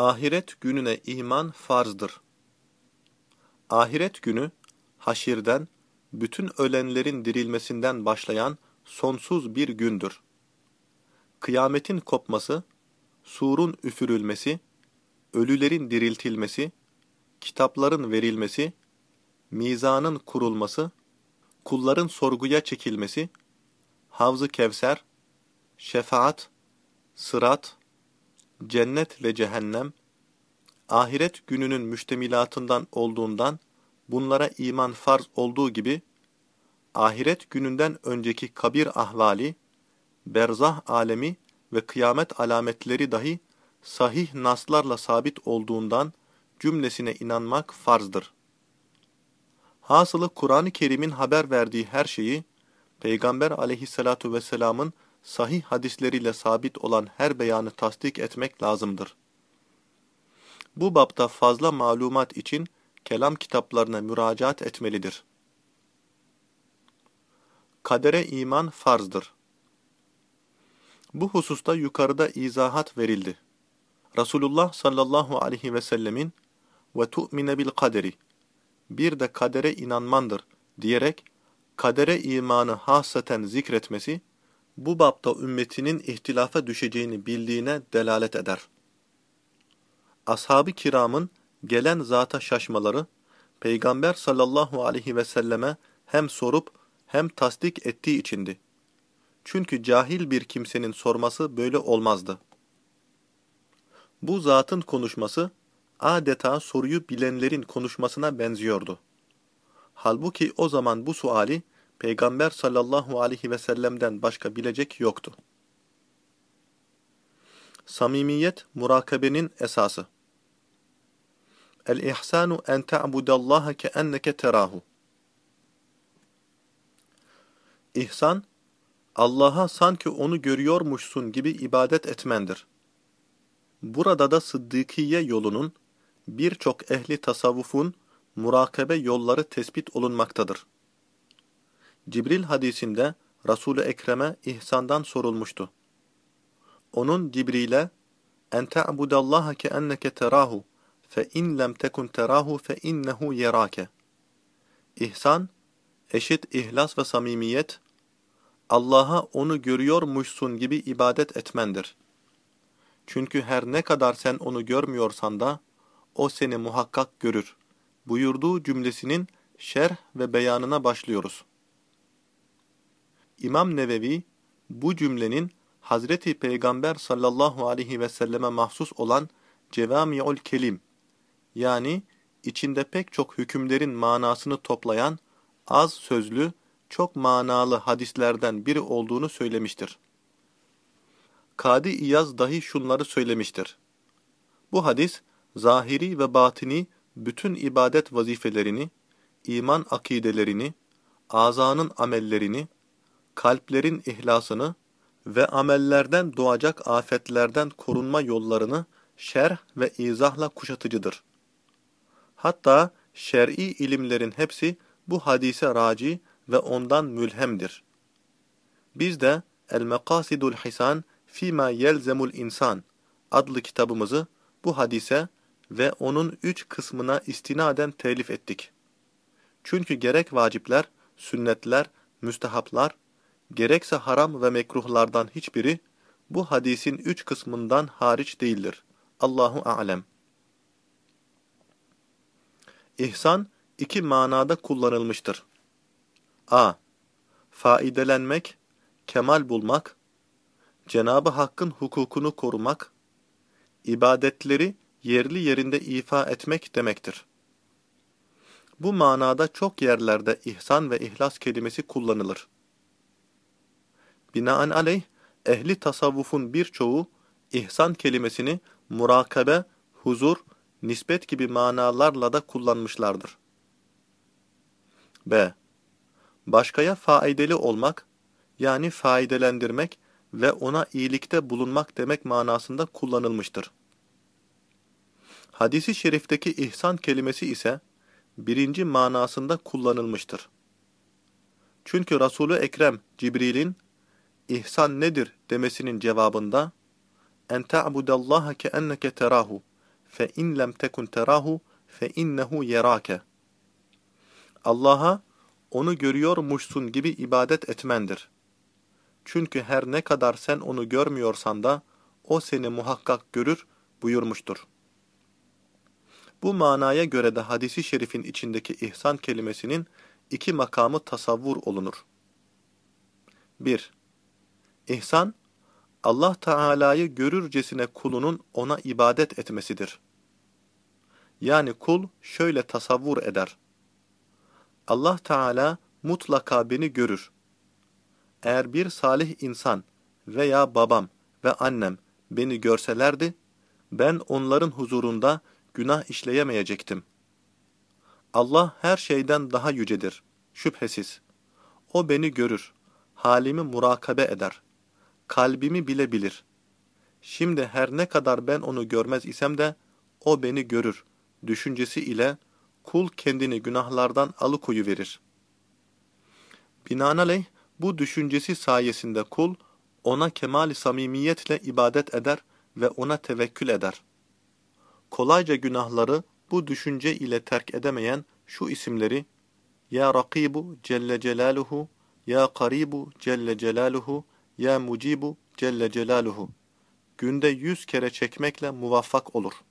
Ahiret gününe iman farzdır. Ahiret günü, haşirden, bütün ölenlerin dirilmesinden başlayan sonsuz bir gündür. Kıyametin kopması, surun üfürülmesi, ölülerin diriltilmesi, kitapların verilmesi, mizanın kurulması, kulların sorguya çekilmesi, havz-ı kevser, şefaat, sırat, cennet ve cehennem, ahiret gününün müştemilatından olduğundan bunlara iman farz olduğu gibi, ahiret gününden önceki kabir ahvali, berzah alemi ve kıyamet alametleri dahi sahih naslarla sabit olduğundan cümlesine inanmak farzdır. Hasılı Kur'an-ı Kerim'in haber verdiği her şeyi, Peygamber aleyhissalatu vesselamın sahih hadisleriyle sabit olan her beyanı tasdik etmek lazımdır. Bu bapta fazla malumat için kelam kitaplarına müracaat etmelidir. Kadere iman farzdır. Bu hususta yukarıda izahat verildi. Resulullah sallallahu aleyhi ve sellemin ve tu'mine bil kaderi bir de kadere inanmandır diyerek kadere imanı hasaten zikretmesi bu bapta ümmetinin ihtilafa düşeceğini bildiğine delalet eder. Ashab-ı kiramın gelen zata şaşmaları, Peygamber sallallahu aleyhi ve selleme hem sorup hem tasdik ettiği içindi. Çünkü cahil bir kimsenin sorması böyle olmazdı. Bu zatın konuşması, adeta soruyu bilenlerin konuşmasına benziyordu. Halbuki o zaman bu suali, Peygamber sallallahu aleyhi ve sellem'den başka bilecek yoktu. Samimiyet, murakabenin esası. El-ihsanu en ta'budallaha keenneke terahu. İhsan, Allah'a sanki onu görüyormuşsun gibi ibadet etmendir. Burada da Sıddıkiye yolunun, birçok ehli tasavvufun murakabe yolları tespit olunmaktadır. Cibril hadisinde Resul-i Ekrem'e ihsandan sorulmuştu. Onun Cibril'e en ta'budallaha keenneke terahu fe in lem tekun terahu fe innehu yerake. İhsan, eşit ihlas ve samimiyet, Allah'a onu görüyormuşsun gibi ibadet etmendir. Çünkü her ne kadar sen onu görmüyorsan da, o seni muhakkak görür. Buyurduğu cümlesinin şerh ve beyanına başlıyoruz. İmam Nevevi, bu cümlenin Hazreti Peygamber sallallahu aleyhi ve selleme mahsus olan cevami'ul kelim, yani içinde pek çok hükümlerin manasını toplayan az sözlü, çok manalı hadislerden biri olduğunu söylemiştir. Kadi İyaz dahi şunları söylemiştir. Bu hadis, zahiri ve batini bütün ibadet vazifelerini, iman akidelerini, azanın amellerini, kalplerin ihlasını ve amellerden doğacak afetlerden korunma yollarını şerh ve izahla kuşatıcıdır. Hatta şer'i ilimlerin hepsi bu hadise raci ve ondan mülhemdir. Biz de El-Mekasidul Hisan Fima Yelzemul İnsan adlı kitabımızı bu hadise ve onun üç kısmına istinaden telif ettik. Çünkü gerek vacipler, sünnetler, müstehaplar, gerekse haram ve mekruhlardan hiçbiri bu hadisin üç kısmından hariç değildir. Allahu alem. İhsan iki manada kullanılmıştır. a. Faidelenmek, kemal bulmak, Cenabı Hakk'ın hukukunu korumak, ibadetleri yerli yerinde ifa etmek demektir. Bu manada çok yerlerde ihsan ve ihlas kelimesi kullanılır. Binaenaleyh, ehli tasavvufun birçoğu ihsan kelimesini murakabe, huzur, nispet gibi manalarla da kullanmışlardır. B. Başkaya faydalı olmak, yani faydelendirmek ve ona iyilikte bulunmak demek manasında kullanılmıştır. Hadisi şerifteki ihsan kelimesi ise birinci manasında kullanılmıştır. Çünkü Resulü Ekrem Cibril'in ihsan nedir demesinin cevabında en ta'budallaha ke enneke terahu fe in lem tekun terahu fe innehu yerake Allah'a onu görüyormuşsun gibi ibadet etmendir. Çünkü her ne kadar sen onu görmüyorsan da o seni muhakkak görür buyurmuştur. Bu manaya göre de hadisi şerifin içindeki ihsan kelimesinin iki makamı tasavvur olunur. 1- İhsan, Allah Teala'yı görürcesine kulunun ona ibadet etmesidir. Yani kul şöyle tasavvur eder. Allah Teala mutlaka beni görür. Eğer bir salih insan veya babam ve annem beni görselerdi, ben onların huzurunda günah işleyemeyecektim. Allah her şeyden daha yücedir, şüphesiz. O beni görür, halimi murakabe eder, kalbimi bile bilir. Şimdi her ne kadar ben onu görmez isem de, o beni görür, düşüncesi ile kul kendini günahlardan alıkoyuverir. Binaenaleyh, bu düşüncesi sayesinde kul, ona kemal samimiyetle ibadet eder ve ona tevekkül eder. Kolayca günahları bu düşünce ile terk edemeyen şu isimleri Ya Rakibu Celle Celaluhu, Ya Karibu Celle Celaluhu, Ya Mucibu Celle Celaluhu günde yüz kere çekmekle muvaffak olur.''